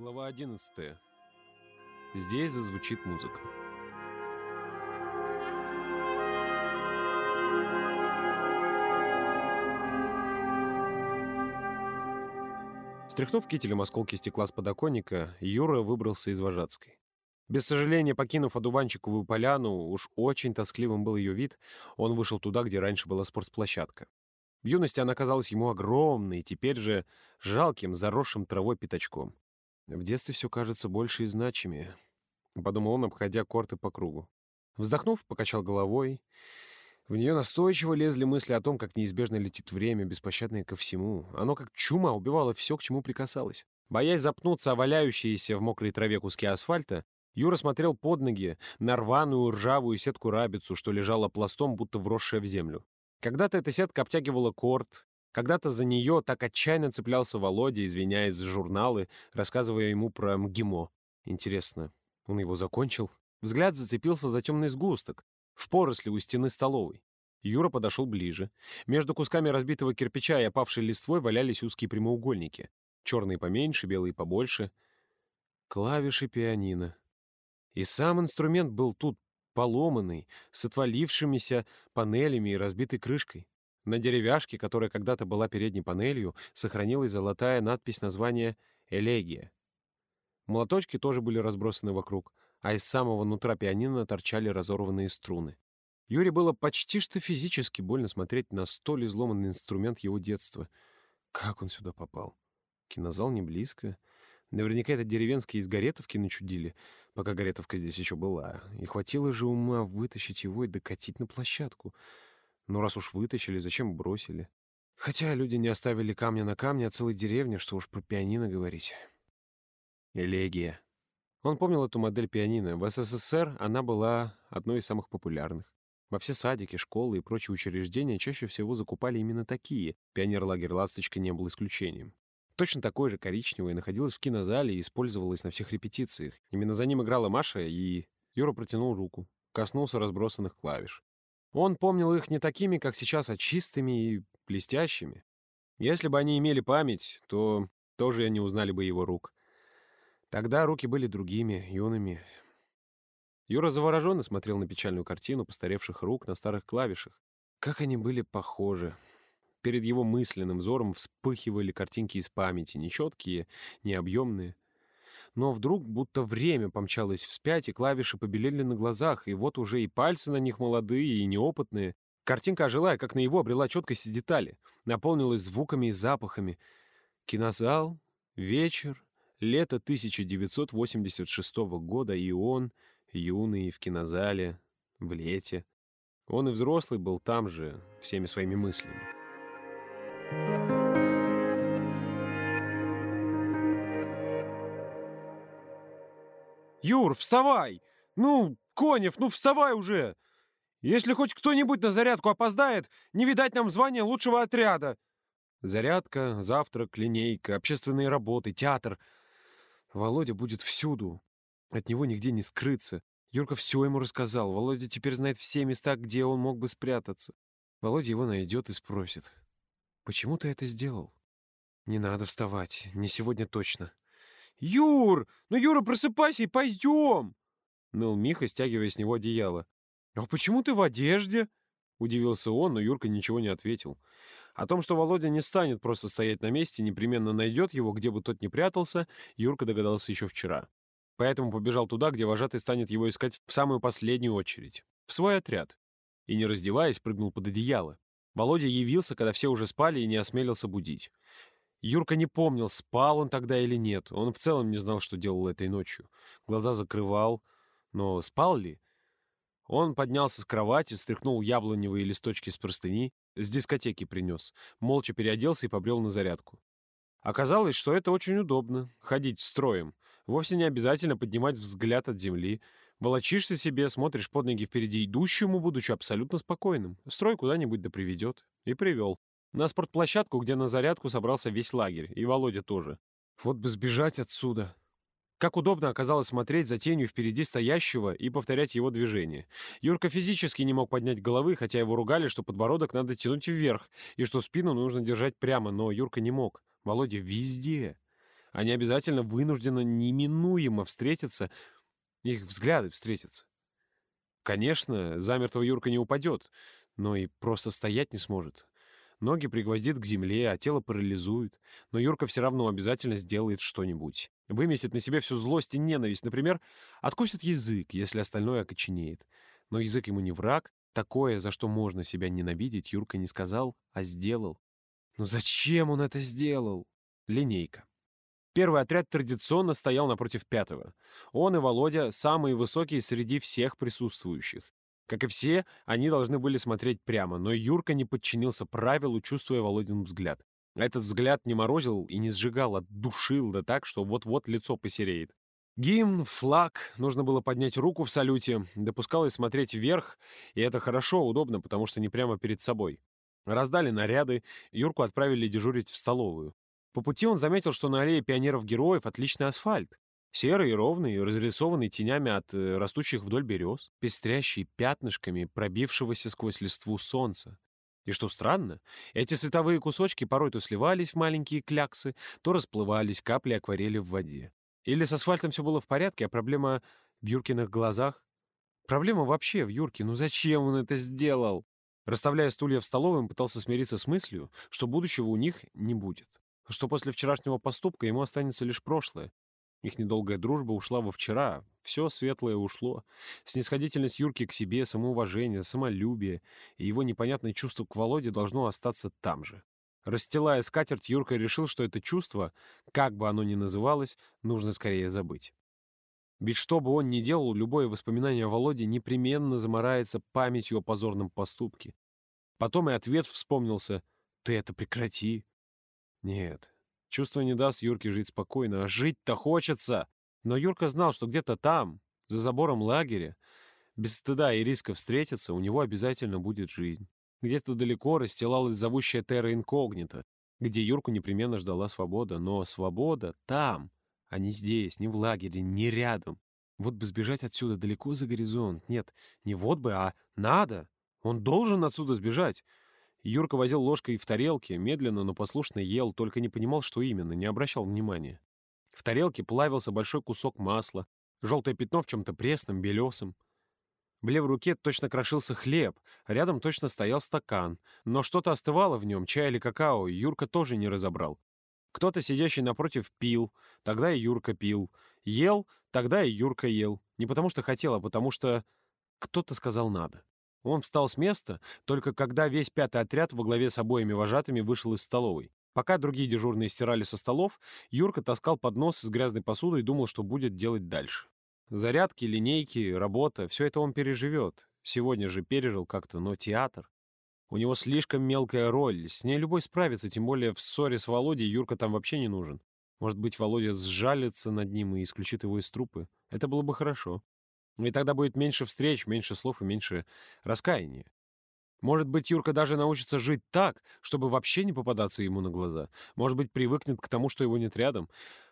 Глава 11. Здесь зазвучит музыка. Стряхнув кителем осколки стекла с подоконника, Юра выбрался из Вожатской. Без сожаления, покинув одуванчиковую поляну, уж очень тоскливым был ее вид, он вышел туда, где раньше была спортплощадка. В юности она казалась ему огромной, теперь же жалким, заросшим травой пятачком. В детстве все кажется больше и значимее, — подумал он, обходя корты по кругу. Вздохнув, покачал головой. В нее настойчиво лезли мысли о том, как неизбежно летит время, беспощадное ко всему. Оно как чума убивало все, к чему прикасалось. Боясь запнуться о валяющиеся в мокрой траве куски асфальта, Юра смотрел под ноги на рваную ржавую сетку-рабицу, что лежала пластом, будто вросшая в землю. Когда-то эта сетка обтягивала корт, когда-то за нее так отчаянно цеплялся Володя, извиняясь за журналы, рассказывая ему про МГИМО. Интересно, он его закончил? Взгляд зацепился за темный сгусток, в поросли у стены столовой. Юра подошел ближе. Между кусками разбитого кирпича и опавшей листвой валялись узкие прямоугольники. Черные поменьше, белые побольше. Клавиши пианино. И сам инструмент был тут поломанный, с отвалившимися панелями и разбитой крышкой. На деревяшке, которая когда-то была передней панелью, сохранилась золотая надпись названия «Элегия». Молоточки тоже были разбросаны вокруг, а из самого нутра пианино торчали разорванные струны. Юре было почти что физически больно смотреть на столь изломанный инструмент его детства. Как он сюда попал? Кинозал не близко. Наверняка это деревенские из Горетовки начудили, пока Горетовка здесь еще была. И хватило же ума вытащить его и докатить на площадку — ну, раз уж вытащили, зачем бросили? Хотя люди не оставили камня на камне, а целой деревни, что уж про пианино говорить. Элегия. Он помнил эту модель пианино. В СССР она была одной из самых популярных. Во все садики, школы и прочие учреждения чаще всего закупали именно такие. Пионер-лагерь «Ласточка» не был исключением. Точно такой же коричневый находилось в кинозале и использовалось на всех репетициях. Именно за ним играла Маша, и Юра протянул руку, коснулся разбросанных клавиш. Он помнил их не такими, как сейчас, а чистыми и блестящими. Если бы они имели память, то тоже не узнали бы его рук. Тогда руки были другими, юными. Юра завороженно смотрел на печальную картину постаревших рук на старых клавишах. Как они были похожи. Перед его мысленным взором вспыхивали картинки из памяти, нечеткие, необъемные. Но вдруг будто время помчалось вспять, и клавиши побелели на глазах, и вот уже и пальцы на них молодые и неопытные. Картинка ожила, как на его обрела четкость и детали, наполнилась звуками и запахами. Кинозал, вечер, лето 1986 года, и он, юный, в кинозале, в лете. Он и взрослый был там же, всеми своими мыслями. «Юр, вставай! Ну, Конев, ну вставай уже! Если хоть кто-нибудь на зарядку опоздает, не видать нам звания лучшего отряда!» Зарядка, завтрак, линейка, общественные работы, театр. Володя будет всюду. От него нигде не скрыться. Юрка все ему рассказал. Володя теперь знает все места, где он мог бы спрятаться. Володя его найдет и спросит. «Почему ты это сделал?» «Не надо вставать. Не сегодня точно. «Юр! Ну, Юра, просыпайся и пойдем!» Ныл Миха, стягивая с него одеяло. «А почему ты в одежде?» Удивился он, но Юрка ничего не ответил. О том, что Володя не станет просто стоять на месте, непременно найдет его, где бы тот ни прятался, Юрка догадался еще вчера. Поэтому побежал туда, где вожатый станет его искать в самую последнюю очередь. В свой отряд. И, не раздеваясь, прыгнул под одеяло. Володя явился, когда все уже спали, и не осмелился будить. Юрка не помнил, спал он тогда или нет. Он в целом не знал, что делал этой ночью. Глаза закрывал. Но спал ли? Он поднялся с кровати, стряхнул яблоневые листочки с простыни, с дискотеки принес, молча переоделся и побрел на зарядку. Оказалось, что это очень удобно — ходить строем. Вовсе не обязательно поднимать взгляд от земли. Волочишься себе, смотришь под ноги впереди идущему, будучи абсолютно спокойным. Строй куда-нибудь да приведет. И привел. На спортплощадку, где на зарядку собрался весь лагерь, и Володя тоже. Вот бы сбежать отсюда. Как удобно оказалось смотреть за тенью впереди стоящего и повторять его движение. Юрка физически не мог поднять головы, хотя его ругали, что подбородок надо тянуть вверх, и что спину нужно держать прямо, но Юрка не мог. Володя везде. Они обязательно вынуждены неминуемо встретиться, их взгляды встретятся. Конечно, замертво Юрка не упадет, но и просто стоять не сможет. Ноги пригвоздит к земле, а тело парализует. Но Юрка все равно обязательно сделает что-нибудь. Выместит на себе всю злость и ненависть. Например, откусит язык, если остальное окоченеет. Но язык ему не враг. Такое, за что можно себя ненавидеть, Юрка не сказал, а сделал. Ну зачем он это сделал? Линейка. Первый отряд традиционно стоял напротив пятого. Он и Володя самые высокие среди всех присутствующих. Как и все, они должны были смотреть прямо, но Юрка не подчинился правилу, чувствуя Володин взгляд. Этот взгляд не морозил и не сжигал, а душил да так, что вот-вот лицо посереет. Гимн, флаг, нужно было поднять руку в салюте, допускалось смотреть вверх, и это хорошо, удобно, потому что не прямо перед собой. Раздали наряды, Юрку отправили дежурить в столовую. По пути он заметил, что на аллее пионеров-героев отличный асфальт. Серый ровный, разрисованный тенями от э, растущих вдоль берез, пестрящий пятнышками пробившегося сквозь листву солнца. И что странно, эти световые кусочки порой то сливались в маленькие кляксы, то расплывались капли акварели в воде. Или с асфальтом все было в порядке, а проблема в Юркиных глазах? Проблема вообще в Юрке. Ну зачем он это сделал? Расставляя стулья в столовой, он пытался смириться с мыслью, что будущего у них не будет. Что после вчерашнего поступка ему останется лишь прошлое, их недолгая дружба ушла во вчера, все светлое ушло. Снисходительность Юрки к себе, самоуважение, самолюбие и его непонятное чувство к Володе должно остаться там же. Расстилая скатерть, Юрка решил, что это чувство, как бы оно ни называлось, нужно скорее забыть. Ведь что бы он ни делал, любое воспоминание о Володе непременно замарается памятью о позорном поступке. Потом и ответ вспомнился «Ты это прекрати». Нет, Чувство не даст Юрке жить спокойно, а жить-то хочется. Но Юрка знал, что где-то там, за забором лагеря, без стыда и риска встретиться, у него обязательно будет жизнь. Где-то далеко расстилалась зовущая терра инкогнита, где Юрку непременно ждала свобода. Но свобода там, а не здесь, не в лагере, не рядом. Вот бы сбежать отсюда далеко за горизонт. Нет, не вот бы, а надо. Он должен отсюда сбежать. Юрка возил ложкой в тарелке, медленно, но послушно ел, только не понимал, что именно, не обращал внимания. В тарелке плавился большой кусок масла, желтое пятно в чем-то пресном, белесом. В левой руке точно крошился хлеб, рядом точно стоял стакан, но что-то остывало в нем, чай или какао, Юрка тоже не разобрал. Кто-то, сидящий напротив, пил, тогда и Юрка пил. Ел, тогда и Юрка ел. Не потому что хотел, а потому что кто-то сказал «надо». Он встал с места, только когда весь пятый отряд во главе с обоими вожатыми вышел из столовой. Пока другие дежурные стирали со столов, Юрка таскал поднос с грязной посудой и думал, что будет делать дальше. Зарядки, линейки, работа — все это он переживет. Сегодня же пережил как-то, но театр. У него слишком мелкая роль, с ней любой справится, тем более в ссоре с Володей Юрка там вообще не нужен. Может быть, Володя сжалится над ним и исключит его из трупы. Это было бы хорошо. И тогда будет меньше встреч, меньше слов и меньше раскаяния. Может быть, Юрка даже научится жить так, чтобы вообще не попадаться ему на глаза. Может быть, привыкнет к тому, что его нет рядом.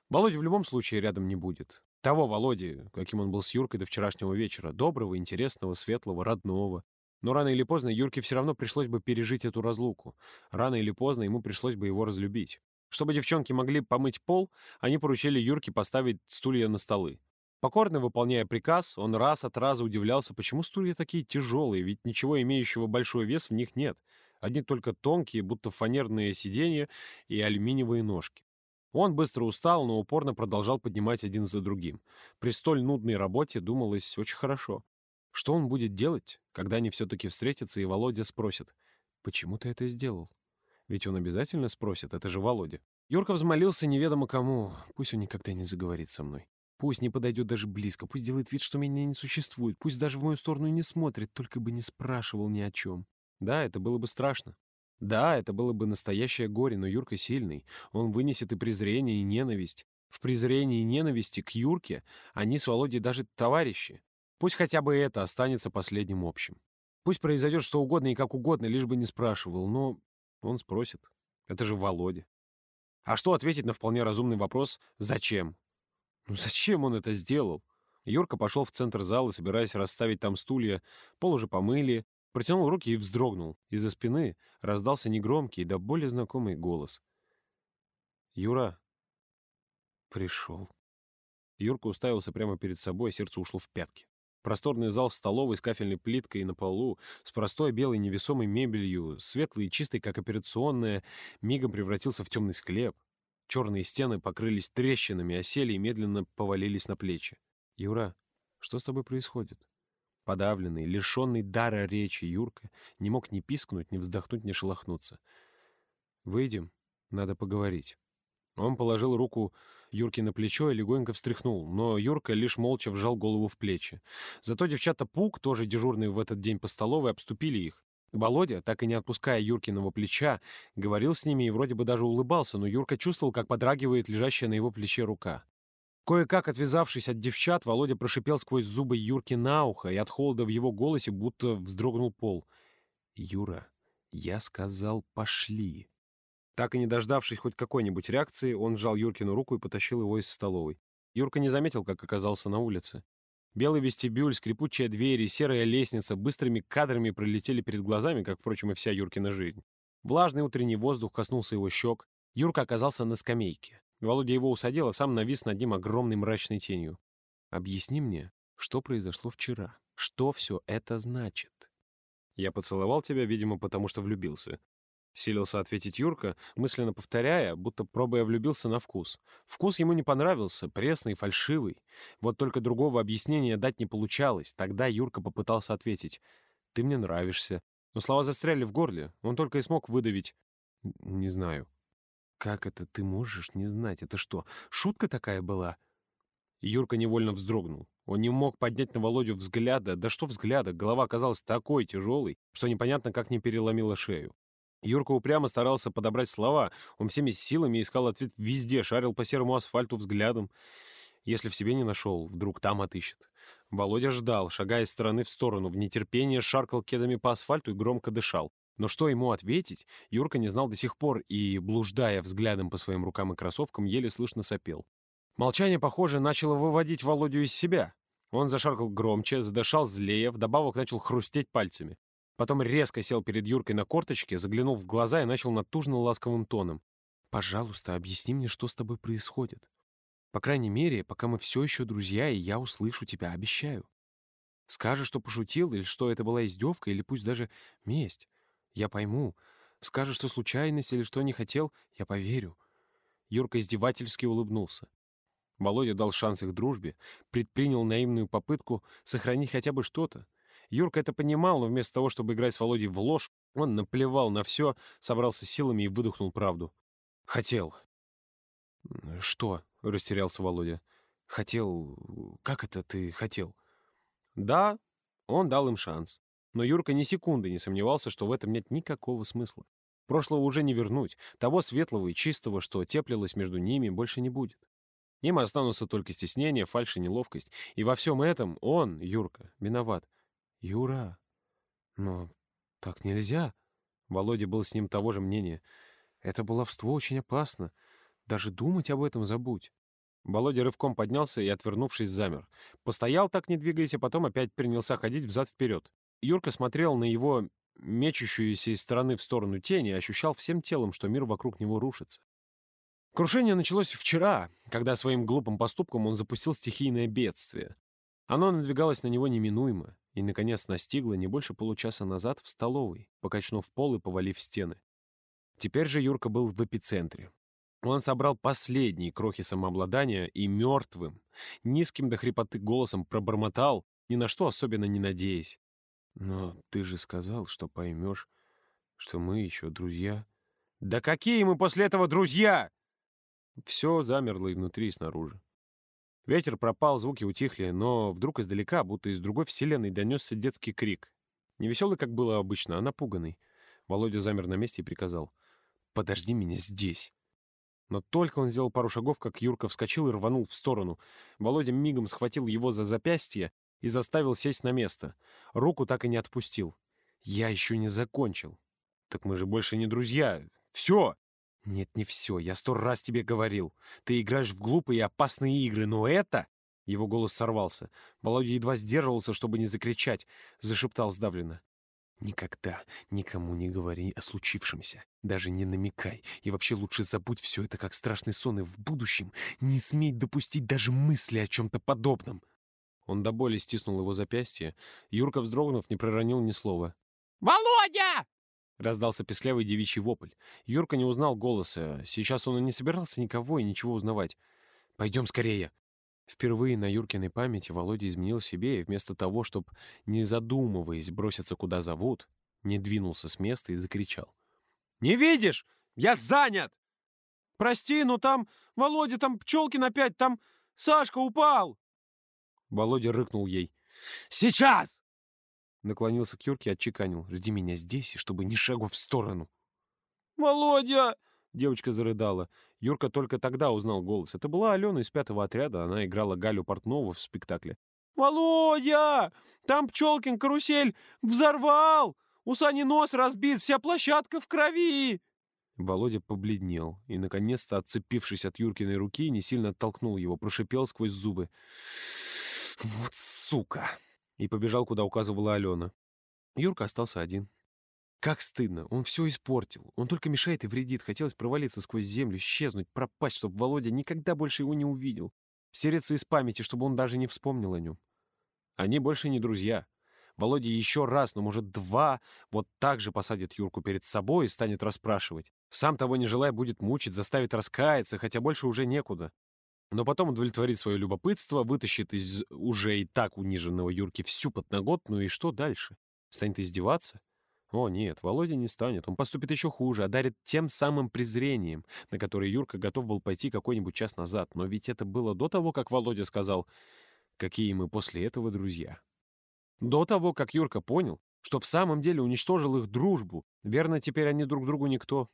Володя в любом случае рядом не будет. Того Володи, каким он был с Юркой до вчерашнего вечера. Доброго, интересного, светлого, родного. Но рано или поздно Юрке все равно пришлось бы пережить эту разлуку. Рано или поздно ему пришлось бы его разлюбить. Чтобы девчонки могли помыть пол, они поручили Юрке поставить стулья на столы. Покорно выполняя приказ, он раз от раза удивлялся, почему стулья такие тяжелые, ведь ничего имеющего большой вес в них нет. Одни только тонкие, будто фанерные сиденья и алюминиевые ножки. Он быстро устал, но упорно продолжал поднимать один за другим. При столь нудной работе думалось очень хорошо. Что он будет делать, когда они все-таки встретятся, и Володя спросит, «Почему ты это сделал?» Ведь он обязательно спросит, это же Володя. Юрка взмолился неведомо кому, пусть он никогда не заговорит со мной. Пусть не подойдет даже близко, пусть делает вид, что меня не существует, пусть даже в мою сторону не смотрит, только бы не спрашивал ни о чем. Да, это было бы страшно. Да, это было бы настоящее горе, но Юрка сильный. Он вынесет и презрение, и ненависть. В презрении и ненависти к Юрке они с Володей даже товарищи. Пусть хотя бы это останется последним общим. Пусть произойдет что угодно и как угодно, лишь бы не спрашивал, но он спросит. Это же Володя. А что ответить на вполне разумный вопрос «Зачем?» Ну зачем он это сделал? Юрка пошел в центр зала, собираясь расставить там стулья. Пол уже помыли. Протянул руки и вздрогнул. Из-за спины раздался негромкий, да более знакомый голос. «Юра, Пришел. Юрка уставился прямо перед собой, а сердце ушло в пятки. Просторный зал столовой с кафельной плиткой на полу, с простой белой невесомой мебелью, светлый и чистый, как операционная, мигом превратился в темный склеп. Черные стены покрылись трещинами, осели и медленно повалились на плечи. «Юра, что с тобой происходит?» Подавленный, лишенный дара речи Юрка не мог ни пискнуть, ни вздохнуть, ни шелохнуться. «Выйдем, надо поговорить». Он положил руку Юрке на плечо и легонько встряхнул, но Юрка лишь молча вжал голову в плечи. Зато девчата Пук, тоже дежурные в этот день по столовой, обступили их. Володя, так и не отпуская Юркиного плеча, говорил с ними и вроде бы даже улыбался, но Юрка чувствовал, как подрагивает лежащая на его плече рука. Кое-как отвязавшись от девчат, Володя прошипел сквозь зубы Юрки на ухо, и от холода в его голосе будто вздрогнул пол. «Юра, я сказал, пошли». Так и не дождавшись хоть какой-нибудь реакции, он сжал Юркину руку и потащил его из столовой. Юрка не заметил, как оказался на улице. Белый вестибюль, скрипучая дверь и серая лестница быстрыми кадрами пролетели перед глазами, как, впрочем, и вся Юркина жизнь. Влажный утренний воздух коснулся его щек. Юрка оказался на скамейке. Володя его усадил, а сам навис над ним огромной мрачной тенью. «Объясни мне, что произошло вчера? Что все это значит?» «Я поцеловал тебя, видимо, потому что влюбился». Силился ответить Юрка, мысленно повторяя, будто пробуя влюбился на вкус. Вкус ему не понравился, пресный, фальшивый. Вот только другого объяснения дать не получалось. Тогда Юрка попытался ответить. «Ты мне нравишься». Но слова застряли в горле. Он только и смог выдавить. «Не знаю». «Как это ты можешь не знать? Это что, шутка такая была?» Юрка невольно вздрогнул. Он не мог поднять на Володю взгляда. Да что взгляда? Голова оказалась такой тяжелой, что непонятно, как не переломила шею. Юрка упрямо старался подобрать слова. Он всеми силами искал ответ везде, шарил по серому асфальту взглядом. Если в себе не нашел, вдруг там отыщет. Володя ждал, шагая из стороны в сторону, в нетерпении шаркал кедами по асфальту и громко дышал. Но что ему ответить, Юрка не знал до сих пор и, блуждая взглядом по своим рукам и кроссовкам, еле слышно сопел. Молчание, похоже, начало выводить Володю из себя. Он зашаркал громче, задышал злее, вдобавок начал хрустеть пальцами. Потом резко сел перед Юркой на корточке, заглянул в глаза и начал натужно-ласковым тоном. «Пожалуйста, объясни мне, что с тобой происходит. По крайней мере, пока мы все еще друзья, и я услышу тебя, обещаю. Скажешь, что пошутил, или что это была издевка, или пусть даже месть. Я пойму. Скажешь, что случайность или что не хотел, я поверю». Юрка издевательски улыбнулся. Володя дал шанс их дружбе, предпринял наивную попытку сохранить хотя бы что-то. Юрка это понимал, но вместо того, чтобы играть с Володей в ложь, он наплевал на все, собрался силами и выдохнул правду. «Хотел». «Что?» — растерялся Володя. «Хотел... Как это ты хотел?» «Да, он дал им шанс. Но Юрка ни секунды не сомневался, что в этом нет никакого смысла. Прошлого уже не вернуть, того светлого и чистого, что теплилось между ними, больше не будет. Им останутся только стеснение, фальшь и неловкость. И во всем этом он, Юрка, виноват. Юра, но так нельзя. Володя был с ним того же мнения. Это баловство очень опасно. Даже думать об этом забудь. Володя рывком поднялся и, отвернувшись, замер. Постоял так, не двигаясь, а потом опять принялся ходить взад-вперед. Юрка смотрел на его мечущуюся из стороны в сторону тени и ощущал всем телом, что мир вокруг него рушится. Крушение началось вчера, когда своим глупым поступком он запустил стихийное бедствие. Оно надвигалось на него неминуемо и, наконец, настигло не больше получаса назад в столовой, покачнув пол и повалив стены. Теперь же Юрка был в эпицентре. Он собрал последние крохи самообладания и мертвым, низким до хрипоты голосом пробормотал, ни на что особенно не надеясь. Но ты же сказал, что поймешь, что мы еще друзья. Да какие мы после этого друзья? Все замерло и внутри, и снаружи. Ветер пропал, звуки утихли, но вдруг издалека, будто из другой вселенной, донесся детский крик. Не веселый, как было обычно, а напуганный. Володя замер на месте и приказал. «Подожди меня здесь!» Но только он сделал пару шагов, как Юрка вскочил и рванул в сторону. Володя мигом схватил его за запястье и заставил сесть на место. Руку так и не отпустил. «Я еще не закончил». «Так мы же больше не друзья. Все!» «Нет, не все. Я сто раз тебе говорил. Ты играешь в глупые и опасные игры, но это...» Его голос сорвался. Володя едва сдерживался, чтобы не закричать. Зашептал сдавленно. Никогда никому не говори о случившемся. Даже не намекай. И вообще лучше забудь все это как страшный сон, и в будущем не смей допустить даже мысли о чем-то подобном. Он до боли стиснул его запястье. Юрка, вздрогнув, не проронил ни слова. «Володя!» — раздался песклявый девичий вопль. Юрка не узнал голоса. Сейчас он и не собирался никого и ничего узнавать. «Пойдем скорее!» Впервые на Юркиной памяти Володя изменил себе и вместо того, чтобы, не задумываясь, броситься куда зовут, не двинулся с места и закричал. «Не видишь? Я занят! Прости, но там, Володя, там Пчелкин опять, там Сашка упал!» Володя рыкнул ей. «Сейчас!» Наклонился к Юрке и отчеканил. «Жди меня здесь, и чтобы ни шагу в сторону!» «Володя!» Девочка зарыдала. Юрка только тогда узнал голос. Это была Алена из пятого отряда. Она играла Галю Портнову в спектакле. «Володя! Там Пчелкин карусель взорвал! У Сани нос разбит, вся площадка в крови!» Володя побледнел и, наконец-то, отцепившись от Юркиной руки, не сильно оттолкнул его, прошипел сквозь зубы. «Вот сука!» И побежал, куда указывала Алена. Юрка остался один. Как стыдно, он все испортил. Он только мешает и вредит. Хотелось провалиться сквозь землю, исчезнуть, пропасть, чтобы Володя никогда больше его не увидел. Стереться из памяти, чтобы он даже не вспомнил о нем. Они больше не друзья. Володя еще раз, ну, может, два, вот так же посадит Юрку перед собой и станет расспрашивать. Сам того не желая будет мучить, заставит раскаяться, хотя больше уже некуда. Но потом удовлетворит свое любопытство, вытащит из уже и так униженного Юрки всю подноготную, и что дальше? Станет издеваться? О, нет, Володя не станет. Он поступит еще хуже, одарит тем самым презрением, на которое Юрка готов был пойти какой-нибудь час назад. Но ведь это было до того, как Володя сказал, какие мы после этого друзья. До того, как Юрка понял, что в самом деле уничтожил их дружбу. Верно, теперь они друг другу никто.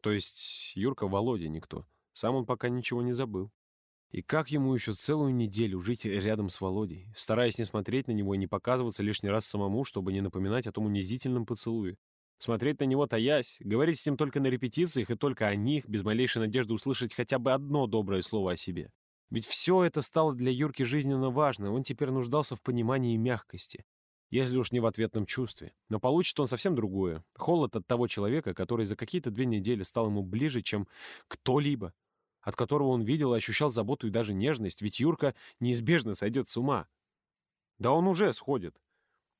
То есть Юрка Володя никто. Сам он пока ничего не забыл. И как ему еще целую неделю жить рядом с Володей, стараясь не смотреть на него и не показываться лишний раз самому, чтобы не напоминать о том унизительном поцелуе? Смотреть на него таясь, говорить с ним только на репетициях и только о них, без малейшей надежды услышать хотя бы одно доброе слово о себе. Ведь все это стало для Юрки жизненно важно, он теперь нуждался в понимании и мягкости. Если уж не в ответном чувстве. Но получит он совсем другое. Холод от того человека, который за какие-то две недели стал ему ближе, чем кто-либо от которого он видел и ощущал заботу и даже нежность, ведь Юрка неизбежно сойдет с ума. Да он уже сходит.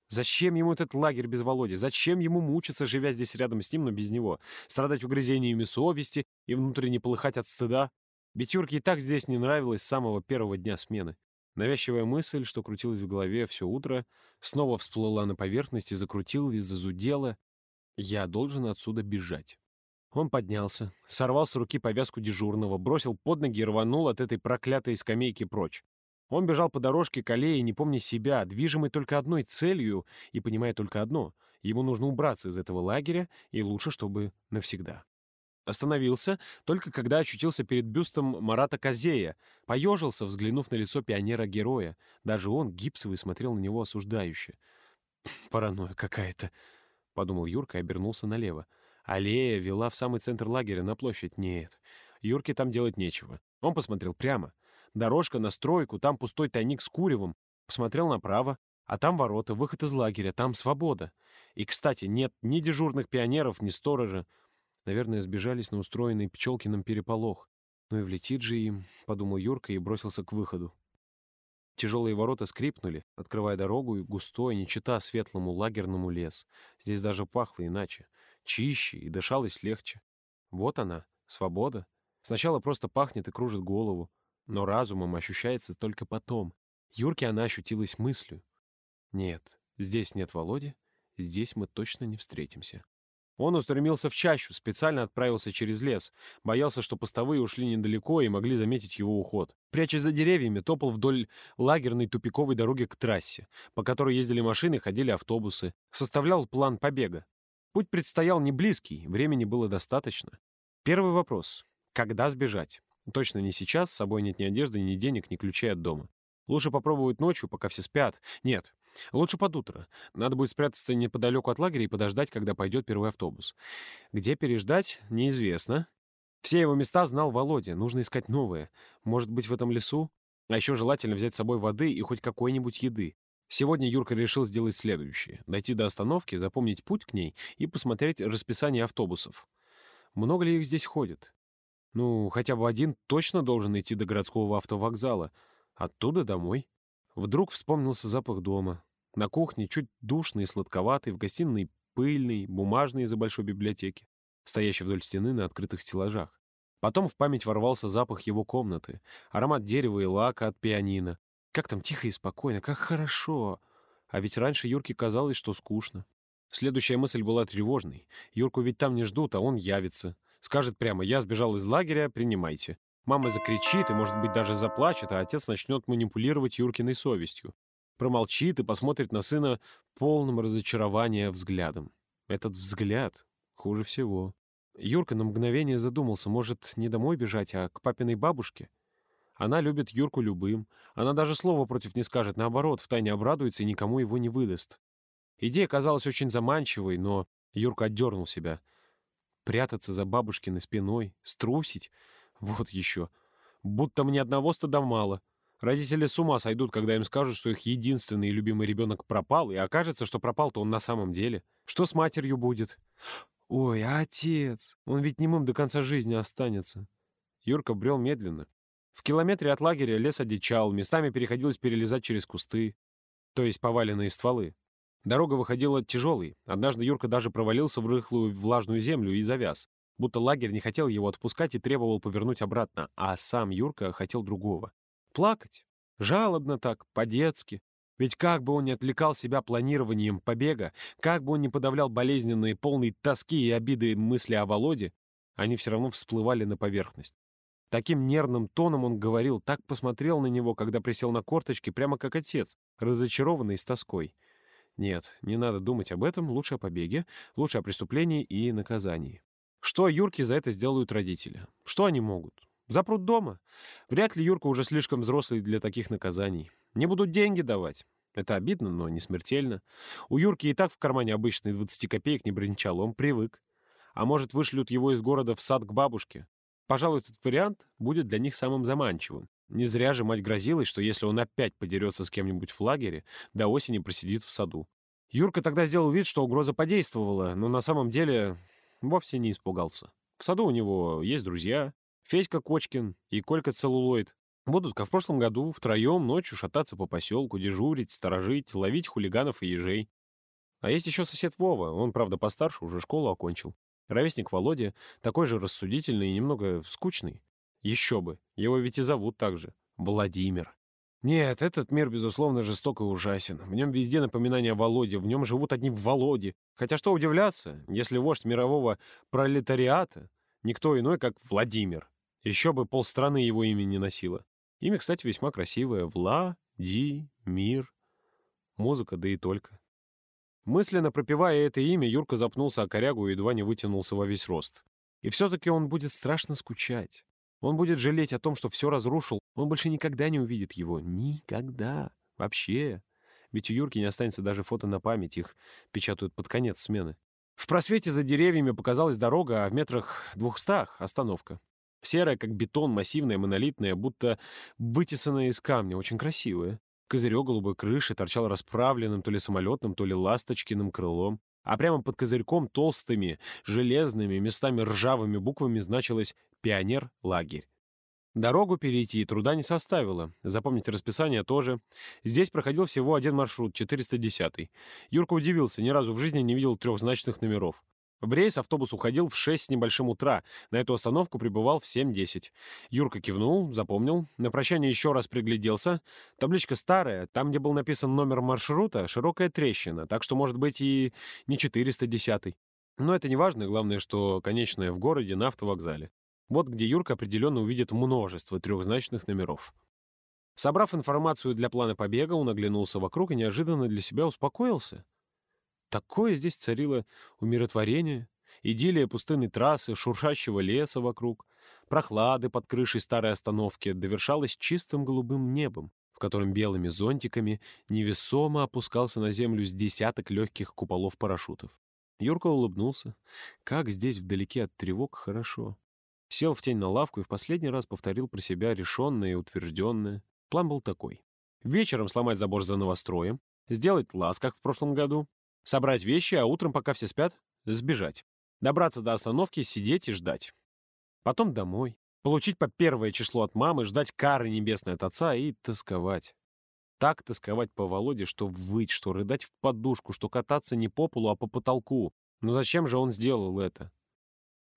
Зачем ему этот лагерь без Володи? Зачем ему мучиться, живя здесь рядом с ним, но без него? Страдать угрызениями совести и внутренне полыхать от стыда? Ведь Юрке и так здесь не нравилось с самого первого дня смены. Навязчивая мысль, что крутилась в голове все утро, снова всплыла на поверхность и закрутилась, зазудела. «Я должен отсюда бежать». Он поднялся, сорвал с руки повязку дежурного, бросил под ноги и рванул от этой проклятой скамейки прочь. Он бежал по дорожке к аллее, не помня себя, движимый только одной целью и понимая только одно — ему нужно убраться из этого лагеря, и лучше, чтобы навсегда. Остановился, только когда очутился перед бюстом Марата Козея, поежился, взглянув на лицо пионера-героя. Даже он, гипсовый, смотрел на него осуждающе. «Паранойя какая-то», — подумал Юрка и обернулся налево. Аллея вела в самый центр лагеря, на площадь. Нет, Юрке там делать нечего. Он посмотрел прямо. Дорожка на стройку, там пустой тайник с куревом. Посмотрел направо, а там ворота, выход из лагеря, там свобода. И, кстати, нет ни дежурных пионеров, ни сторожа. Наверное, сбежались на устроенный Пчелкиным переполох. Ну и влетит же им, — подумал Юрка и бросился к выходу. Тяжелые ворота скрипнули, открывая дорогу и густой, не чита светлому лагерному лес. Здесь даже пахло иначе чище и дышалось легче. Вот она, свобода. Сначала просто пахнет и кружит голову, но разумом ощущается только потом. Юрке она ощутилась мыслью. Нет, здесь нет Володи, здесь мы точно не встретимся. Он устремился в чащу, специально отправился через лес. Боялся, что постовые ушли недалеко и могли заметить его уход. Прячась за деревьями, топал вдоль лагерной тупиковой дороги к трассе, по которой ездили машины, ходили автобусы. Составлял план побега. Путь предстоял не близкий, времени было достаточно. Первый вопрос. Когда сбежать? Точно не сейчас, с собой нет ни одежды, ни денег, ни ключей от дома. Лучше попробовать ночью, пока все спят. Нет, лучше под утро. Надо будет спрятаться неподалеку от лагеря и подождать, когда пойдет первый автобус. Где переждать, неизвестно. Все его места знал Володя, нужно искать новые. Может быть, в этом лесу? А еще желательно взять с собой воды и хоть какой-нибудь еды. Сегодня Юрка решил сделать следующее — дойти до остановки, запомнить путь к ней и посмотреть расписание автобусов. Много ли их здесь ходит? Ну, хотя бы один точно должен идти до городского автовокзала. Оттуда домой. Вдруг вспомнился запах дома. На кухне чуть душный и сладковатый, в гостиной пыльный, бумажный из-за большой библиотеки, стоящий вдоль стены на открытых стеллажах. Потом в память ворвался запах его комнаты, аромат дерева и лака от пианино. Как там тихо и спокойно, как хорошо. А ведь раньше Юрке казалось, что скучно. Следующая мысль была тревожной. Юрку ведь там не ждут, а он явится. Скажет прямо «Я сбежал из лагеря, принимайте». Мама закричит и, может быть, даже заплачет, а отец начнет манипулировать Юркиной совестью. Промолчит и посмотрит на сына полным разочарования взглядом. Этот взгляд хуже всего. Юрка на мгновение задумался, может, не домой бежать, а к папиной бабушке? Она любит Юрку любым. Она даже слова против не скажет, наоборот, втайне обрадуется и никому его не выдаст. Идея казалась очень заманчивой, но Юрка отдернул себя. Прятаться за бабушкиной спиной, струсить — вот еще. Будто мне одного стыда мало. Родители с ума сойдут, когда им скажут, что их единственный и любимый ребенок пропал, и окажется, что пропал-то он на самом деле. Что с матерью будет? Ой, а отец? Он ведь немым до конца жизни останется. Юрка брел медленно. В километре от лагеря лес одичал, местами переходилось перелезать через кусты, то есть поваленные стволы. Дорога выходила тяжелой. Однажды Юрка даже провалился в рыхлую влажную землю и завяз. Будто лагерь не хотел его отпускать и требовал повернуть обратно, а сам Юрка хотел другого. Плакать. Жалобно так, по-детски. Ведь как бы он ни отвлекал себя планированием побега, как бы он ни подавлял болезненные, полные тоски и обиды мысли о Володе, они все равно всплывали на поверхность. Таким нервным тоном он говорил, так посмотрел на него, когда присел на корточки, прямо как отец, разочарованный с тоской. Нет, не надо думать об этом, лучше о побеге, лучше о преступлении и наказании. Что Юрке за это сделают родители? Что они могут? Запрут дома? Вряд ли Юрка уже слишком взрослый для таких наказаний. Не будут деньги давать. Это обидно, но не смертельно. У Юрки и так в кармане обычные 20 копеек не бренчал, он привык. А может, вышлют его из города в сад к бабушке? Пожалуй, этот вариант будет для них самым заманчивым. Не зря же мать грозилась, что если он опять подерется с кем-нибудь в лагере, до осени просидит в саду. Юрка тогда сделал вид, что угроза подействовала, но на самом деле вовсе не испугался. В саду у него есть друзья, Федька Кочкин и Колька Целлулоид. Будут, как в прошлом году, втроем ночью шататься по поселку, дежурить, сторожить, ловить хулиганов и ежей. А есть еще сосед Вова, он, правда, постарше, уже школу окончил. Ровесник Володя, такой же рассудительный и немного скучный. Еще бы, его ведь и зовут так же. Владимир. Нет, этот мир, безусловно, жесток и ужасен. В нем везде напоминания о Володе, в нем живут одни Володи. Хотя что удивляться, если вождь мирового пролетариата никто иной, как Владимир. Еще бы полстраны его имя не носило. Имя, кстати, весьма красивое. Вла-ди-мир. Музыка, да и только. Мысленно пропевая это имя, Юрка запнулся о корягу и едва не вытянулся во весь рост. И все-таки он будет страшно скучать. Он будет жалеть о том, что все разрушил. Он больше никогда не увидит его. Никогда. Вообще. Ведь у Юрки не останется даже фото на память. Их печатают под конец смены. В просвете за деревьями показалась дорога, а в метрах двухстах — остановка. Серая, как бетон, массивная, монолитная, будто вытесанная из камня, очень красивая. Козырек голубой крыши торчал расправленным то ли самолетным, то ли ласточкиным крылом. А прямо под козырьком толстыми, железными, местами ржавыми буквами значилось «Пионер-лагерь». Дорогу перейти труда не составило. Запомнить расписание тоже. Здесь проходил всего один маршрут, 410-й. Юрка удивился, ни разу в жизни не видел трехзначных номеров. В Брейс автобус уходил в 6 с небольшим утра. На эту остановку прибывал в 7.10. Юрка кивнул, запомнил. На прощание еще раз пригляделся. Табличка старая. Там, где был написан номер маршрута, широкая трещина. Так что, может быть, и не 410-й. Но это не важно. Главное, что конечная в городе на автовокзале. Вот где Юрка определенно увидит множество трехзначных номеров. Собрав информацию для плана побега, он оглянулся вокруг и неожиданно для себя успокоился. Такое здесь царило умиротворение, идиллия пустынной трассы, шуршащего леса вокруг, прохлады под крышей старой остановки довершалась чистым голубым небом, в котором белыми зонтиками невесомо опускался на землю с десяток легких куполов парашютов. Юрка улыбнулся. Как здесь вдалеке от тревог хорошо. Сел в тень на лавку и в последний раз повторил про себя решенное и утвержденное. План был такой. Вечером сломать забор за новостроем, Сделать лаз, как в прошлом году. Собрать вещи, а утром, пока все спят, сбежать. Добраться до остановки, сидеть и ждать. Потом домой. Получить по первое число от мамы, ждать кары небесной от отца и тосковать. Так тосковать по Володе, что выть, что рыдать в подушку, что кататься не по полу, а по потолку. Но зачем же он сделал это?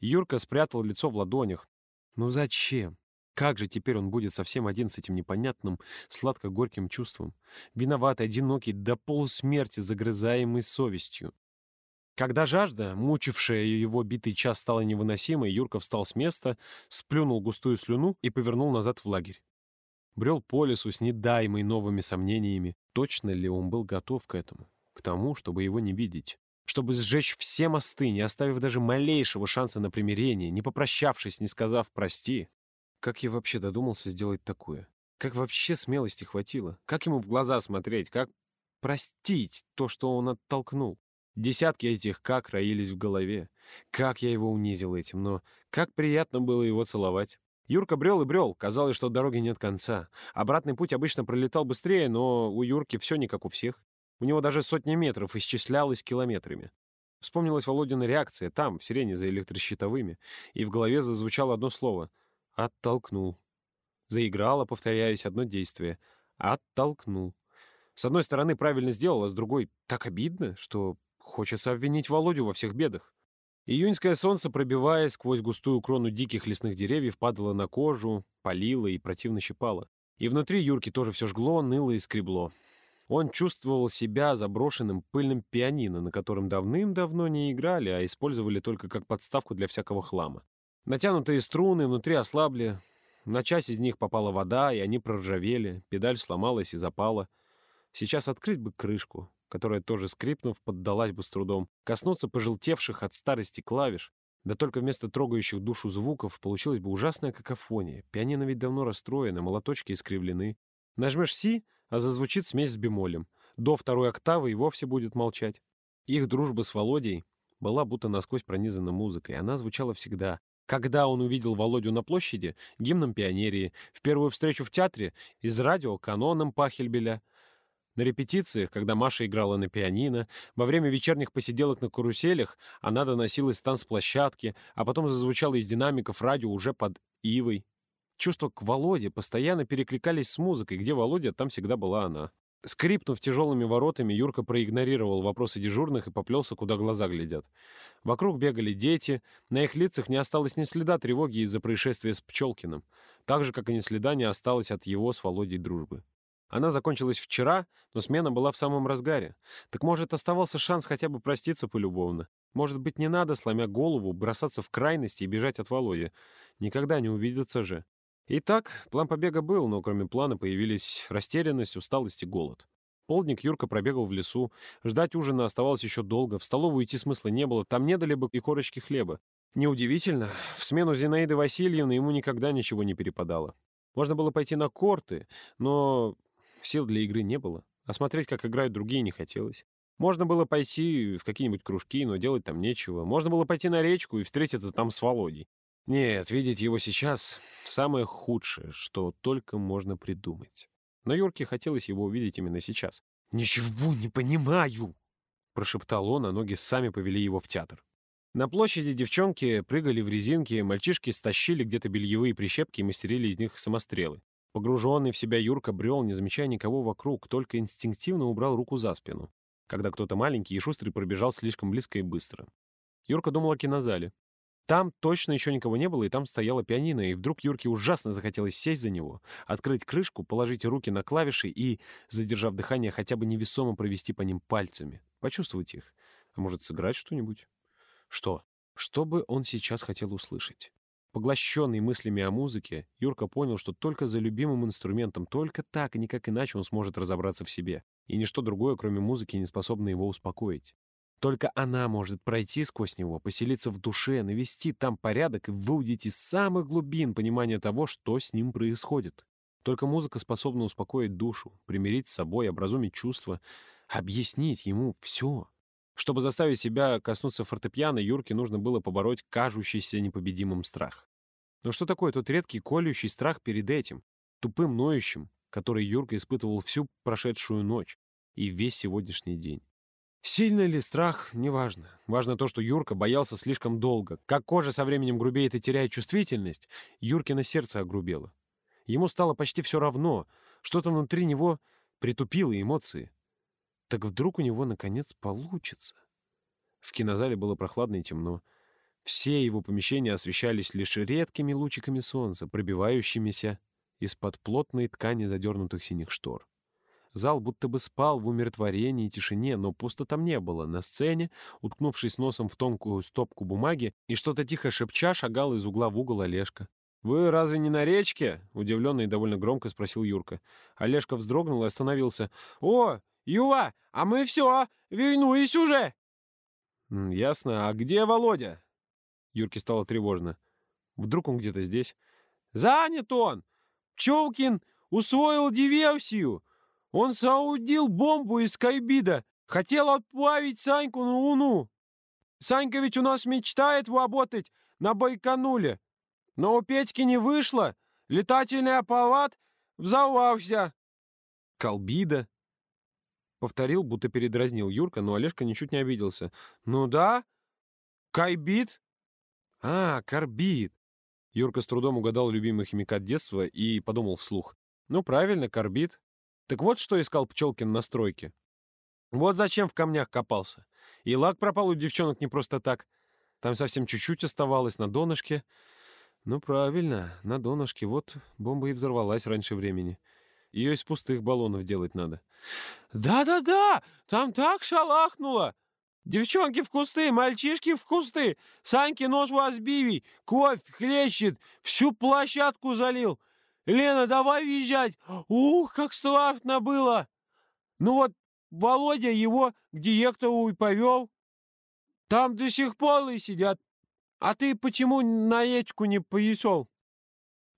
Юрка спрятал лицо в ладонях. Ну зачем? Как же теперь он будет совсем один с этим непонятным, сладко-горьким чувством? Виноватый, одинокий, до полусмерти загрызаемый совестью. Когда жажда, мучившая его битый час, стала невыносимой, Юрка встал с места, сплюнул густую слюну и повернул назад в лагерь. Брел по лесу с недаемой новыми сомнениями. Точно ли он был готов к этому? К тому, чтобы его не видеть? Чтобы сжечь все мосты, не оставив даже малейшего шанса на примирение, не попрощавшись, не сказав «прости»? Как я вообще додумался сделать такое? Как вообще смелости хватило? Как ему в глаза смотреть? Как простить то, что он оттолкнул? Десятки этих «как» роились в голове. Как я его унизил этим, но как приятно было его целовать. Юрка брел и брел, казалось, что дороги нет конца. Обратный путь обычно пролетал быстрее, но у Юрки все не как у всех. У него даже сотни метров исчислялось километрами. Вспомнилась Володина реакция там, в сирене за электрощитовыми, и в голове зазвучало одно слово — «оттолкнул». Заиграло, повторяясь, одно действие — «оттолкнул». С одной стороны, правильно сделал, а с другой — так обидно, что хочется обвинить Володю во всех бедах. Июньское солнце, пробиваясь сквозь густую крону диких лесных деревьев, падало на кожу, палило и противно щипало. И внутри Юрки тоже все жгло, ныло и скребло. Он чувствовал себя заброшенным пыльным пианино, на котором давным-давно не играли, а использовали только как подставку для всякого хлама. Натянутые струны внутри ослабли, на часть из них попала вода, и они проржавели, педаль сломалась и запала. Сейчас открыть бы крышку, которая тоже скрипнув, поддалась бы с трудом, коснуться пожелтевших от старости клавиш, да только вместо трогающих душу звуков получилась бы ужасная какофония. Пианино ведь давно расстроено, молоточки искривлены. Нажмешь «Си», а зазвучит смесь с бемолем. До второй октавы и вовсе будет молчать. Их дружба с Володей была будто насквозь пронизана музыкой. Она звучала всегда. Когда он увидел Володю на площади, гимном пионерии, в первую встречу в театре, из радио каноном Пахельбеля, на репетициях, когда Маша играла на пианино, во время вечерних посиделок на каруселях она доносилась с танцплощадки, а потом зазвучала из динамиков радио уже под Ивой. Чувства к Володе постоянно перекликались с музыкой, где Володя, там всегда была она. Скрипнув тяжелыми воротами, Юрка проигнорировал вопросы дежурных и поплелся, куда глаза глядят. Вокруг бегали дети, на их лицах не осталось ни следа тревоги из-за происшествия с Пчелкиным, так же, как и ни следа не осталось от его с Володей дружбы. Она закончилась вчера, но смена была в самом разгаре. Так может, оставался шанс хотя бы проститься полюбовно. Может быть, не надо, сломя голову, бросаться в крайности и бежать от Володи. Никогда не увидятся же. Итак, план побега был, но кроме плана появились растерянность, усталость и голод. Полдник Юрка пробегал в лесу. Ждать ужина оставалось еще долго. В столовую идти смысла не было. Там не дали бы и корочки хлеба. Неудивительно, в смену Зинаиды Васильевны ему никогда ничего не перепадало. Можно было пойти на корты, но Сил для игры не было, а смотреть, как играют другие, не хотелось. Можно было пойти в какие-нибудь кружки, но делать там нечего. Можно было пойти на речку и встретиться там с Володей. Нет, видеть его сейчас — самое худшее, что только можно придумать. Но Юрке хотелось его увидеть именно сейчас. «Ничего не понимаю!» — прошептал он, а ноги сами повели его в театр. На площади девчонки прыгали в резинки, мальчишки стащили где-то бельевые прищепки и мастерили из них самострелы. Погруженный в себя Юрка брел, не замечая никого вокруг, только инстинктивно убрал руку за спину, когда кто-то маленький и шустрый пробежал слишком близко и быстро. Юрка думал о кинозале. Там точно еще никого не было, и там стояла пианино, и вдруг Юрке ужасно захотелось сесть за него, открыть крышку, положить руки на клавиши и, задержав дыхание, хотя бы невесомо провести по ним пальцами, почувствовать их. А может, сыграть что-нибудь? Что? Что бы он сейчас хотел услышать? Поглощенный мыслями о музыке, Юрка понял, что только за любимым инструментом, только так и никак иначе он сможет разобраться в себе, и ничто другое, кроме музыки, не способно его успокоить. Только она может пройти сквозь него, поселиться в душе, навести там порядок и выудить из самых глубин понимание того, что с ним происходит. Только музыка способна успокоить душу, примирить с собой, образумить чувства, объяснить ему все. Чтобы заставить себя коснуться фортепиано, Юрке нужно было побороть кажущийся непобедимым страх. Но что такое тот редкий колющий страх перед этим, тупым ноющим, который Юрка испытывал всю прошедшую ночь? и весь сегодняшний день. Сильный ли страх, неважно. Важно то, что Юрка боялся слишком долго. Как кожа со временем грубеет и теряет чувствительность, Юркино сердце огрубело. Ему стало почти все равно. Что-то внутри него притупило эмоции. Так вдруг у него, наконец, получится. В кинозале было прохладно и темно. Все его помещения освещались лишь редкими лучиками солнца, пробивающимися из-под плотной ткани задернутых синих штор. Зал будто бы спал в умиротворении и тишине, но пусто там не было. На сцене, уткнувшись носом в тонкую стопку бумаги и что-то тихо шепча, шагал из угла в угол Олежка. «Вы разве не на речке?» — удивленно и довольно громко спросил Юрка. Олежка вздрогнул и остановился. «О, Юва, а мы все, вернулись уже!» «Ясно. А где Володя?» Юрке стало тревожно. «Вдруг он где-то здесь?» «Занят он! Пчелкин усвоил диверсию! Он соудил бомбу из Кайбида, хотел отплавить Саньку на Луну. Санька ведь у нас мечтает работать на Байконуле. Но у Петьки не вышло, летательный аппарат взорвался. Колбида. Повторил, будто передразнил Юрка, но Олежка ничуть не обиделся. Ну да, Кайбит. А, карбид. Юрка с трудом угадал любимый химикат детства и подумал вслух. Ну правильно, карбид. Так вот, что искал Пчелкин на стройке. Вот зачем в камнях копался. И лак пропал у девчонок не просто так. Там совсем чуть-чуть оставалось на донышке. Ну, правильно, на донышке. Вот бомба и взорвалась раньше времени. Ее из пустых баллонов делать надо. «Да-да-да! Там так шалахнуло! Девчонки в кусты, мальчишки в кусты! Саньки нос в разбивий, кровь хлещет, всю площадку залил! Лена, давай въезжать! Ух, как страшно было! Ну вот Володя его к директору и повел. Там до сих пор и сидят. А ты почему на речку не поясал?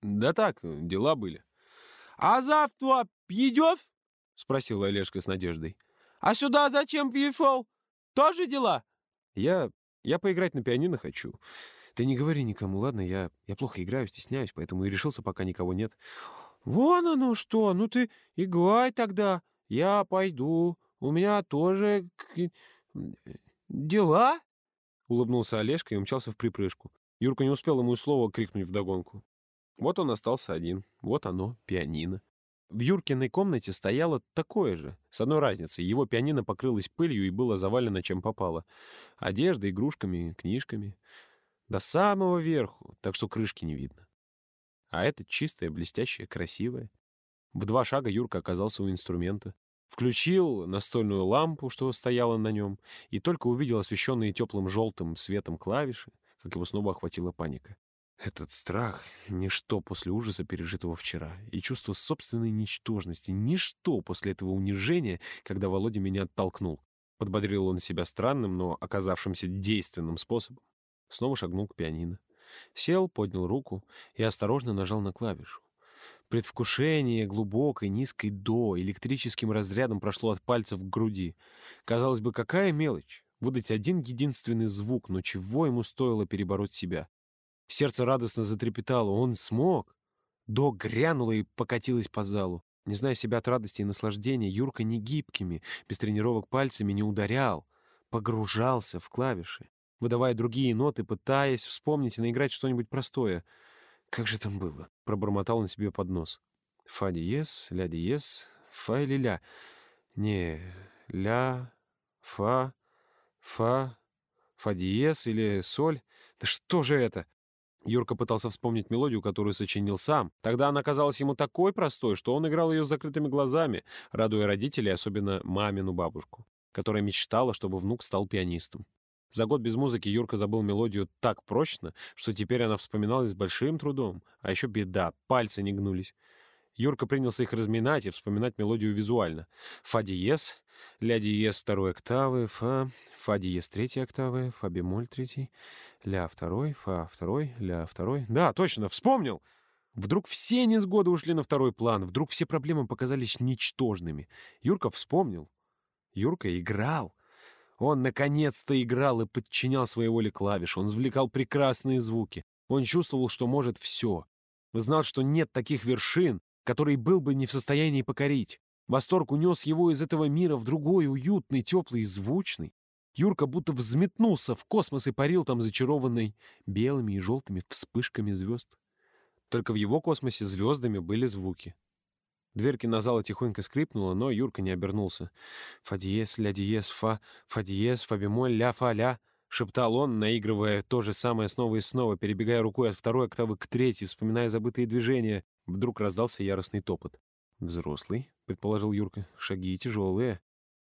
Да так, дела были. А завтра пьедешь? Спросил Олежка с надеждой. А сюда зачем пришел? Тоже дела? Я... я поиграть на пианино хочу. Ты не говори никому, ладно? Я, я плохо играю, стесняюсь, поэтому и решился, пока никого нет. Вон оно что! Ну ты играй тогда. Я пойду. У меня тоже дела. Улыбнулся Олежка и умчался в припрыжку. Юрка не успел ему слова крикнуть вдогонку. Вот он остался один. Вот оно, пианино. В Юркиной комнате стояло такое же, с одной разницей. Его пианино покрылось пылью и было завалено чем попало. Одеждой, игрушками, книжками. До самого верху, так что крышки не видно. А это чистое, блестящее, красивое. В два шага Юрка оказался у инструмента. Включил настольную лампу, что стояла на нем, и только увидел освещенные теплым желтым светом клавиши, как его снова охватила паника. Этот страх — ничто после ужаса, пережитого вчера, и чувство собственной ничтожности — ничто после этого унижения, когда Володя меня оттолкнул. Подбодрил он себя странным, но оказавшимся действенным способом. Снова шагнул к пианино. Сел, поднял руку и осторожно нажал на клавишу. Предвкушение глубокой, низкой до электрическим разрядом прошло от пальцев к груди. Казалось бы, какая мелочь — выдать один единственный звук, но чего ему стоило перебороть себя? Сердце радостно затрепетало. Он смог. До грянуло и покатилось по залу. Не зная себя от радости и наслаждения, Юрка не гибкими, без тренировок пальцами не ударял, погружался в клавиши выдавая другие ноты, пытаясь вспомнить и наиграть что-нибудь простое. «Как же там было?» — пробормотал он себе под нос. «Фа диез, ля диез, фа или ля?» «Не, ля, фа, фа, фа диез или соль? Да что же это?» Юрка пытался вспомнить мелодию, которую сочинил сам. Тогда она казалась ему такой простой, что он играл ее с закрытыми глазами, радуя родителей, особенно мамину бабушку, которая мечтала, чтобы внук стал пианистом. За год без музыки Юрка забыл мелодию так прочно, что теперь она вспоминалась с большим трудом. А еще беда, пальцы не гнулись. Юрка принялся их разминать и вспоминать мелодию визуально. Фа диез, ля диез второй октавы, фа, фа диез третьей октавы, фа бемоль третий, ля второй, фа второй, ля второй. Да, точно, вспомнил! Вдруг все несгоды ушли на второй план, вдруг все проблемы показались ничтожными. Юрка вспомнил. Юрка играл. Он наконец-то играл и подчинял своей воле клавиш. Он извлекал прекрасные звуки. Он чувствовал, что может все. Знал, что нет таких вершин, которые был бы не в состоянии покорить. Восторг унес его из этого мира в другой, уютный, теплый и звучный. Юрка будто взметнулся в космос и парил там зачарованный белыми и желтыми вспышками звезд. Только в его космосе звездами были звуки. Дверь кинозала тихонько скрипнула, но Юрка не обернулся. «Фа диез, ля диез, фа, фа диез, фа бемоль, ля, фа, ля», — шептал он, наигрывая то же самое снова и снова, перебегая рукой от второй октавы к третьей, вспоминая забытые движения. Вдруг раздался яростный топот. «Взрослый», — предположил Юрка, — «шаги тяжелые».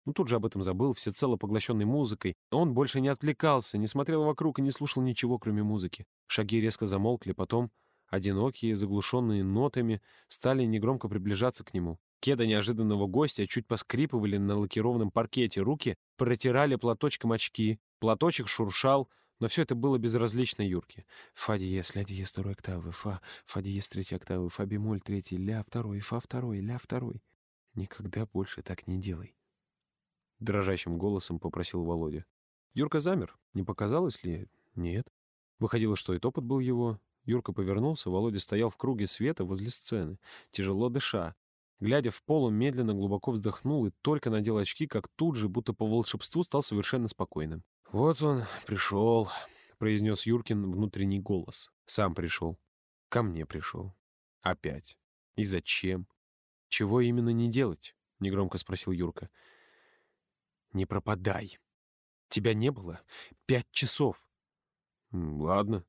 Ну, тут же об этом забыл, всецело поглощенный музыкой. Он больше не отвлекался, не смотрел вокруг и не слушал ничего, кроме музыки. Шаги резко замолкли, потом одинокие, заглушенные нотами, стали негромко приближаться к нему. Кеда неожиданного гостя чуть поскрипывали на лакированном паркете, руки протирали платочком очки, платочек шуршал, но все это было безразлично Юрке. Фа диез, ля диез второй октавы, фа, фа диез третьей октавы, фа бемоль третий, ля второй, фа второй, ля второй. Никогда больше так не делай. Дрожащим голосом попросил Володя. Юрка замер. Не показалось ли? Нет. Выходило, что и топот был его, Юрка повернулся, Володя стоял в круге света возле сцены, тяжело дыша. Глядя в пол, он медленно глубоко вздохнул и только надел очки, как тут же, будто по волшебству, стал совершенно спокойным. «Вот он, пришел», — произнес Юркин внутренний голос. «Сам пришел. Ко мне пришел. Опять. И зачем? Чего именно не делать?» — негромко спросил Юрка. «Не пропадай. Тебя не было пять часов». «Ладно»,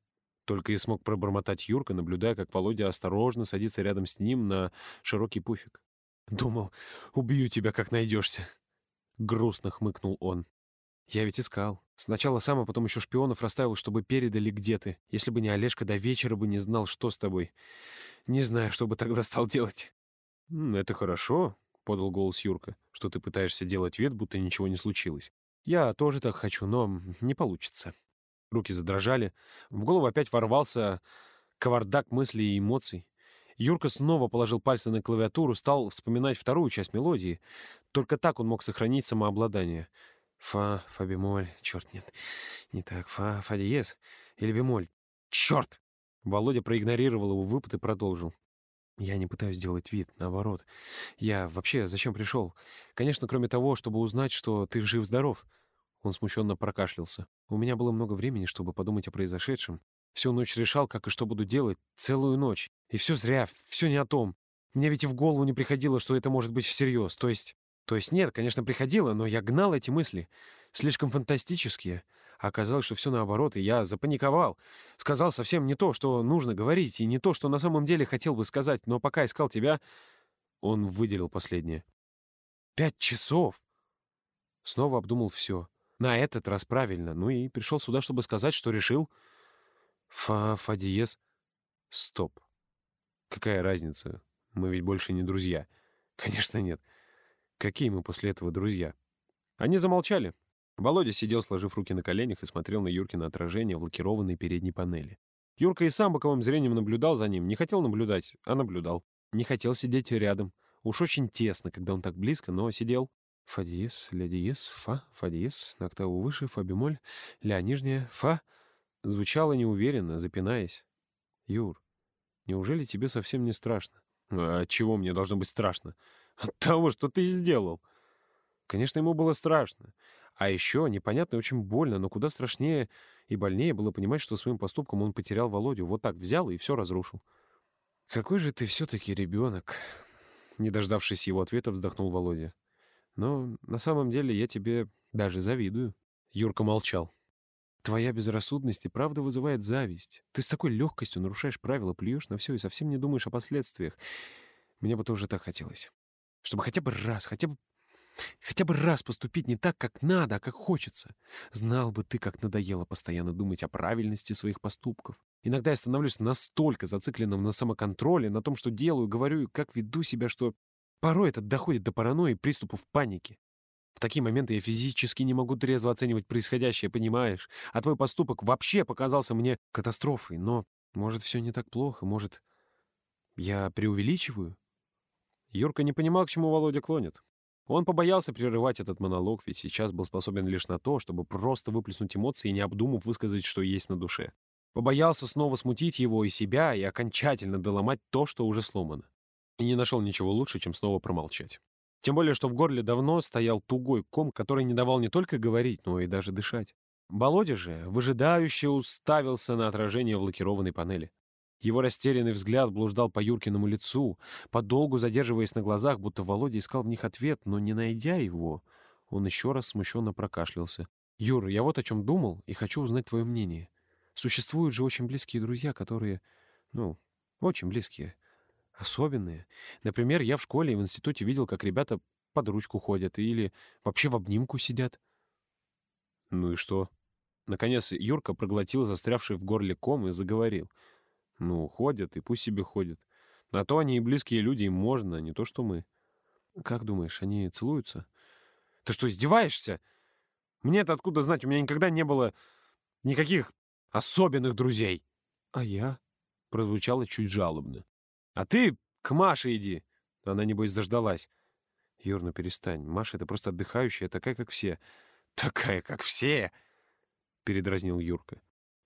только и смог пробормотать Юрка, наблюдая, как Володя осторожно садится рядом с ним на широкий пуфик. «Думал, убью тебя, как найдешься!» Грустно хмыкнул он. «Я ведь искал. Сначала сам, а потом еще шпионов расставил, чтобы передали, где ты. Если бы не Олежка, до вечера бы не знал, что с тобой. Не знаю, что бы тогда стал делать». «Это хорошо», — подал голос Юрка, «что ты пытаешься делать вид, будто ничего не случилось. Я тоже так хочу, но не получится». Руки задрожали. В голову опять ворвался кавардак мыслей и эмоций. Юрка снова положил пальцы на клавиатуру, стал вспоминать вторую часть мелодии. Только так он мог сохранить самообладание. Фа, фа бемоль, черт, нет, не так, фа, фа диез или бемоль. Черт! Володя проигнорировал его выпад и продолжил. Я не пытаюсь делать вид, наоборот. Я вообще зачем пришел? Конечно, кроме того, чтобы узнать, что ты жив-здоров. Он смущенно прокашлялся. У меня было много времени, чтобы подумать о произошедшем. Всю ночь решал, как и что буду делать. Целую ночь. И все зря, все не о том. Мне ведь и в голову не приходило, что это может быть всерьез. То есть... То есть нет, конечно, приходило, но я гнал эти мысли. Слишком фантастические. А оказалось, что все наоборот, и я запаниковал. Сказал совсем не то, что нужно говорить, и не то, что на самом деле хотел бы сказать, но пока искал тебя... Он выделил последнее. Пять часов! Снова обдумал все. На этот раз правильно. Ну и пришел сюда, чтобы сказать, что решил. Фа, фа диез. Стоп. Какая разница? Мы ведь больше не друзья. Конечно, нет. Какие мы после этого друзья? Они замолчали. Володя сидел, сложив руки на коленях, и смотрел на Юркино отражение в лакированной передней панели. Юрка и сам боковым зрением наблюдал за ним. Не хотел наблюдать, а наблюдал. Не хотел сидеть рядом. Уж очень тесно, когда он так близко, но сидел. Фа диез, ля диез, фа, фа диез, на октаву выше, фа бемоль, ля нижняя, фа. Звучало неуверенно, запинаясь. Юр, неужели тебе совсем не страшно? А чего мне должно быть страшно? От того, что ты сделал. Конечно, ему было страшно. А еще непонятно и очень больно, но куда страшнее и больнее было понимать, что своим поступком он потерял Володю. Вот так взял и все разрушил. «Какой же ты все-таки ребенок!» Не дождавшись его ответа, вздохнул Володя. Но на самом деле я тебе даже завидую». Юрка молчал. «Твоя безрассудность и правда вызывает зависть. Ты с такой легкостью нарушаешь правила, плюешь на все и совсем не думаешь о последствиях. Мне бы тоже так хотелось. Чтобы хотя бы раз, хотя бы Хотя бы раз поступить не так, как надо, а как хочется. Знал бы ты, как надоело постоянно думать о правильности своих поступков. Иногда я становлюсь настолько зацикленным на самоконтроле, на том, что делаю, говорю и как веду себя, что Порой это доходит до паранойи и приступов паники. В такие моменты я физически не могу трезво оценивать происходящее, понимаешь? А твой поступок вообще показался мне катастрофой. Но, может, все не так плохо, может, я преувеличиваю? Юрка не понимал, к чему Володя клонит. Он побоялся прерывать этот монолог, ведь сейчас был способен лишь на то, чтобы просто выплеснуть эмоции и не обдумав высказать, что есть на душе. Побоялся снова смутить его и себя и окончательно доломать то, что уже сломано и не нашел ничего лучше, чем снова промолчать. Тем более, что в горле давно стоял тугой ком, который не давал не только говорить, но и даже дышать. Володя же выжидающе уставился на отражение в лакированной панели. Его растерянный взгляд блуждал по Юркиному лицу, подолгу задерживаясь на глазах, будто Володя искал в них ответ, но не найдя его, он еще раз смущенно прокашлялся. «Юр, я вот о чем думал и хочу узнать твое мнение. Существуют же очень близкие друзья, которые, ну, очень близкие, особенные. Например, я в школе и в институте видел, как ребята под ручку ходят или вообще в обнимку сидят». «Ну и что?» Наконец Юрка проглотил застрявший в горле ком и заговорил — ну, ходят, и пусть себе ходят. На то они и близкие люди, им можно, не то что мы. Как думаешь, они целуются? Ты что, издеваешься? Мне-то откуда знать? У меня никогда не было никаких особенных друзей. А я? Прозвучало чуть жалобно. А ты к Маше иди. Она, небось, заждалась. Юр, ну перестань. Маша — это просто отдыхающая, такая, как все. Такая, как все? Передразнил Юрка.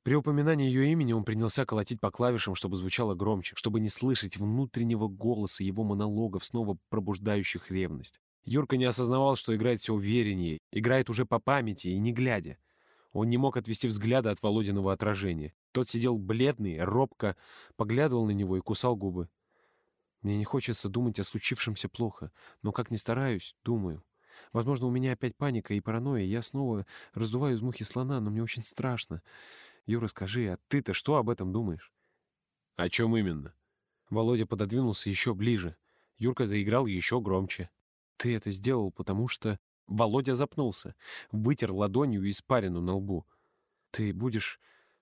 При упоминании ее имени он принялся колотить по клавишам, чтобы звучало громче, чтобы не слышать внутреннего голоса его монологов, снова пробуждающих ревность. Юрка не осознавал, что играет все увереннее, играет уже по памяти и не глядя. Он не мог отвести взгляда от Володиного отражения. Тот сидел бледный, робко, поглядывал на него и кусал губы. Мне не хочется думать о случившемся плохо, но как ни стараюсь, думаю. Возможно, у меня опять паника и паранойя, я снова раздуваю из мухи слона, но мне очень страшно. Юра, скажи, а ты-то что об этом думаешь? О чем именно? Володя пододвинулся еще ближе. Юрка заиграл еще громче. Ты это сделал, потому что... Володя запнулся, вытер ладонью испарину на лбу. Ты будешь...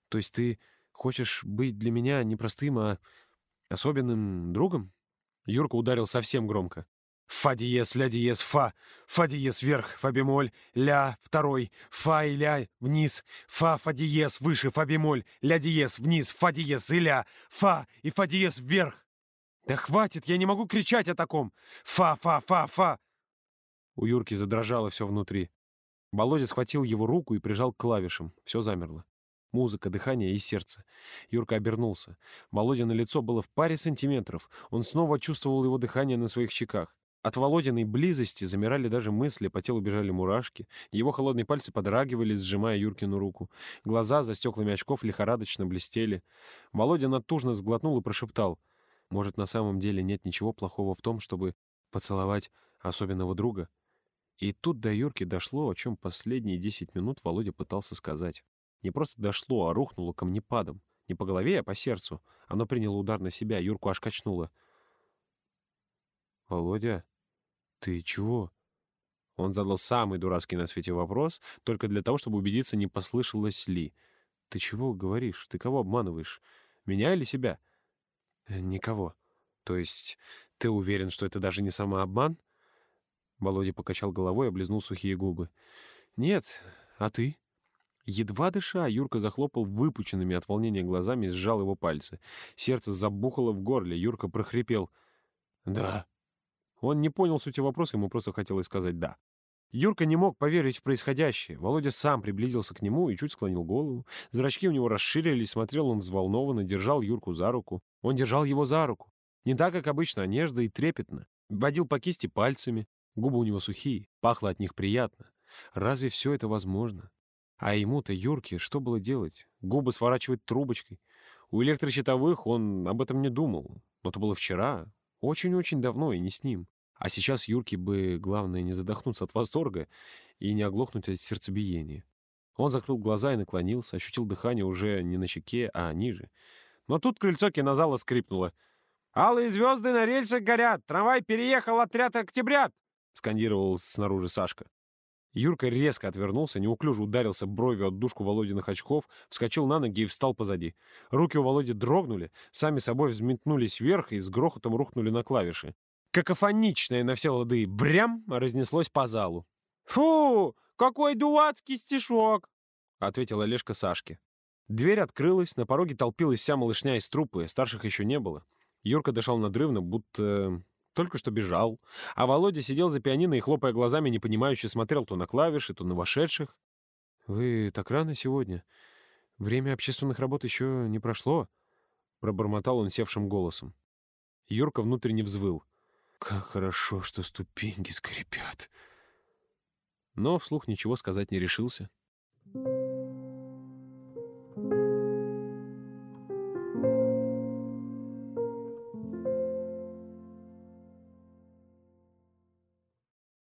То есть ты хочешь быть для меня не простым, а особенным другом? Юрка ударил совсем громко. Фа диез, ля диез, фа. Фа диез вверх, фа бемоль, ля второй, фа и ля вниз, фа, фа диез выше, фа бемоль, ля диез вниз, фа диез и ля, фа и фа диез вверх. Да хватит, я не могу кричать о таком. Фа, фа, фа, фа. У Юрки задрожало все внутри. Володя схватил его руку и прижал к клавишам. Все замерло. Музыка, дыхание и сердце. Юрка обернулся. Володя на лицо было в паре сантиметров. Он снова чувствовал его дыхание на своих щеках. От Володиной близости замирали даже мысли, по телу бежали мурашки. Его холодные пальцы подрагивали, сжимая Юркину руку. Глаза за стеклами очков лихорадочно блестели. Володя натужно сглотнул и прошептал. «Может, на самом деле нет ничего плохого в том, чтобы поцеловать особенного друга?» И тут до Юрки дошло, о чем последние десять минут Володя пытался сказать. Не просто дошло, а рухнуло камнепадом. Не по голове, а по сердцу. Оно приняло удар на себя, Юрку аж качнуло. «Володя?» «Ты чего?» Он задал самый дурацкий на свете вопрос, только для того, чтобы убедиться, не послышалось ли. «Ты чего говоришь? Ты кого обманываешь? Меня или себя?» «Э, «Никого. То есть ты уверен, что это даже не самообман?» Володя покачал головой и облизнул сухие губы. «Нет. А ты?» Едва дыша, Юрка захлопал выпученными от волнения глазами и сжал его пальцы. Сердце забухало в горле. Юрка прохрипел. «Да». Он не понял сути вопроса, ему просто хотелось сказать «да». Юрка не мог поверить в происходящее. Володя сам приблизился к нему и чуть склонил голову. Зрачки у него расширились, смотрел он взволнованно, держал Юрку за руку. Он держал его за руку. Не так, как обычно, а нежно и трепетно. Водил по кисти пальцами. Губы у него сухие, пахло от них приятно. Разве все это возможно? А ему-то, Юрке, что было делать? Губы сворачивать трубочкой. У электрощитовых он об этом не думал. Но это было вчера, очень-очень давно и не с ним. А сейчас Юрке бы, главное, не задохнуться от восторга и не оглохнуть от сердцебиения. Он закрыл глаза и наклонился, ощутил дыхание уже не на щеке, а ниже. Но тут крыльцо кинозала скрипнуло. «Алые звезды на рельсах горят! Трамвай переехал, отряд октябрят!» — скандировал снаружи Сашка. Юрка резко отвернулся, неуклюже ударился бровью от дужку Володиных очков, вскочил на ноги и встал позади. Руки у Володи дрогнули, сами собой взметнулись вверх и с грохотом рухнули на клавиши. Какофоничное на все лады «брям» разнеслось по залу. «Фу, какой дурацкий стишок!» — ответила Олежка Сашке. Дверь открылась, на пороге толпилась вся малышня из трупы, старших еще не было. Юрка дышал надрывно, будто только что бежал. А Володя сидел за пианино и, хлопая глазами, непонимающе смотрел то на клавиши, то на вошедших. «Вы так рано сегодня? Время общественных работ еще не прошло?» — пробормотал он севшим голосом. Юрка внутренне взвыл. Как хорошо, что ступеньки скрипят. Но вслух ничего сказать не решился.